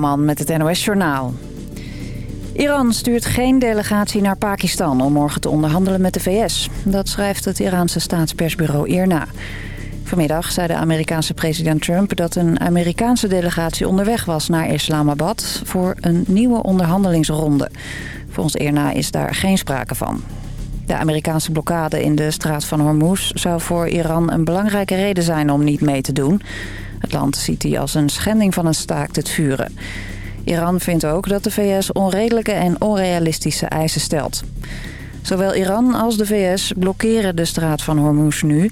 Man met het NOS Journaal. Iran stuurt geen delegatie naar Pakistan om morgen te onderhandelen met de VS. Dat schrijft het Iraanse staatspersbureau IRNA. Vanmiddag zei de Amerikaanse president Trump dat een Amerikaanse delegatie onderweg was naar Islamabad voor een nieuwe onderhandelingsronde. Volgens IRNA is daar geen sprake van. De Amerikaanse blokkade in de straat van Hormuz zou voor Iran een belangrijke reden zijn om niet mee te doen. Het land ziet die als een schending van een staakt het vuren. Iran vindt ook dat de VS onredelijke en onrealistische eisen stelt. Zowel Iran als de VS blokkeren de straat van Hormuz nu.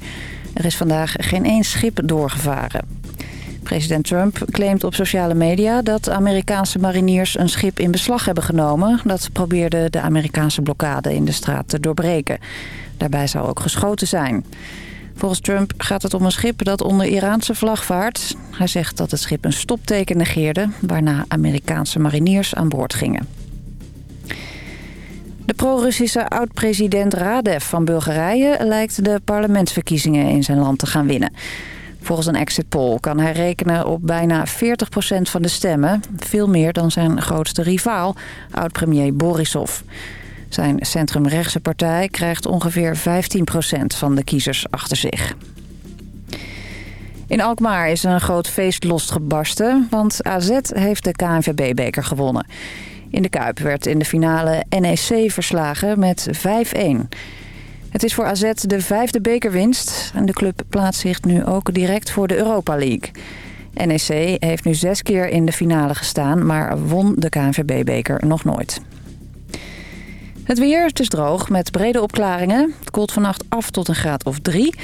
Er is vandaag geen één schip doorgevaren. President Trump claimt op sociale media dat Amerikaanse mariniers een schip in beslag hebben genomen. Dat probeerde de Amerikaanse blokkade in de straat te doorbreken. Daarbij zou ook geschoten zijn. Volgens Trump gaat het om een schip dat onder Iraanse vlag vaart. Hij zegt dat het schip een stopteken negeerde... waarna Amerikaanse mariniers aan boord gingen. De pro-Russische oud-president Radev van Bulgarije... lijkt de parlementsverkiezingen in zijn land te gaan winnen. Volgens een exit poll kan hij rekenen op bijna 40% van de stemmen. Veel meer dan zijn grootste rivaal, oud-premier Borisov. Zijn centrumrechtse partij krijgt ongeveer 15% van de kiezers achter zich. In Alkmaar is een groot feest losgebarsten, want AZ heeft de KNVB-beker gewonnen. In de Kuip werd in de finale NEC verslagen met 5-1. Het is voor AZ de vijfde bekerwinst en de club plaatst zich nu ook direct voor de Europa League. NEC heeft nu zes keer in de finale gestaan, maar won de KNVB-beker nog nooit. Het weer, het is droog met brede opklaringen. Het koelt vannacht af tot een graad of drie.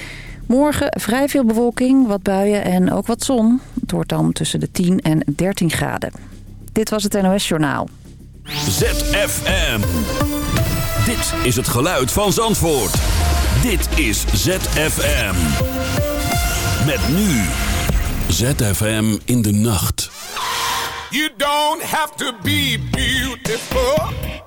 Morgen vrij veel bewolking, wat buien en ook wat zon. Het wordt dan tussen de 10 en 13 graden. Dit was het NOS Journaal. ZFM. Dit is het geluid van Zandvoort. Dit is ZFM. Met nu. ZFM in de nacht. You don't have to be beautiful.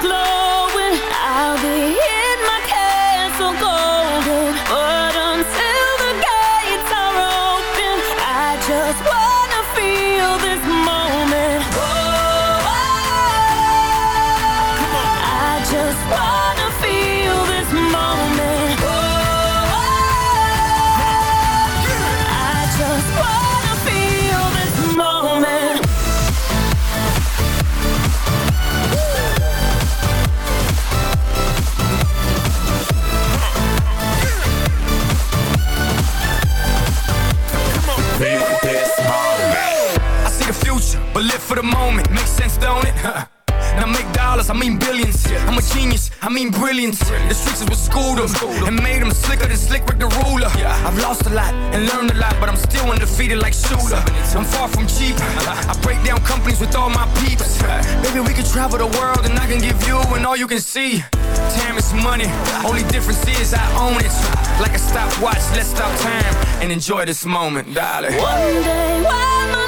glowing, I'll be in my castle golden. I mean brilliance. The streets is what schooled them and made them slicker than Slick Rick the Ruler. I've lost a lot and learned a lot, but I'm still undefeated like Shooter. I'm far from cheap. I break down companies with all my peeps. Baby, we can travel the world and I can give you and all you can see. Time is money, only difference is I own it. Like a stopwatch, let's stop time and enjoy this moment, darling. One day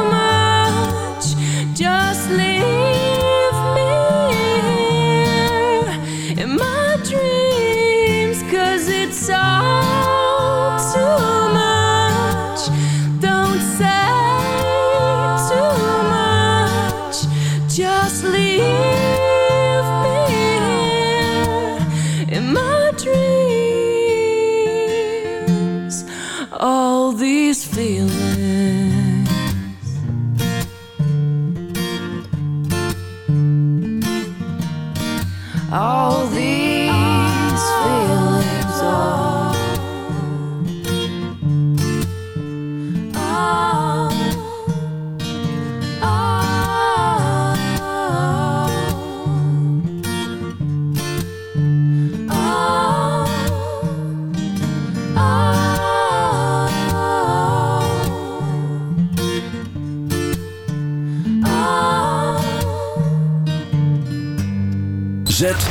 ZFM.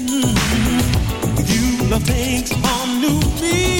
Mm-hmm. you love things on new me.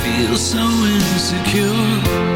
feel so insecure.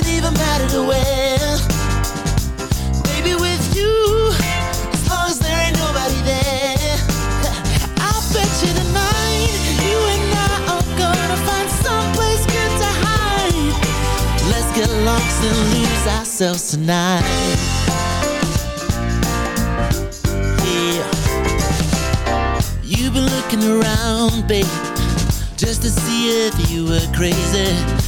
Doesn't even matter the where. Baby, with you, as long as there ain't nobody there. I'll bet you tonight, you and I are gonna find someplace good to hide. Let's get lost and lose ourselves tonight. Yeah. You've been looking around, babe, just to see if you were crazy.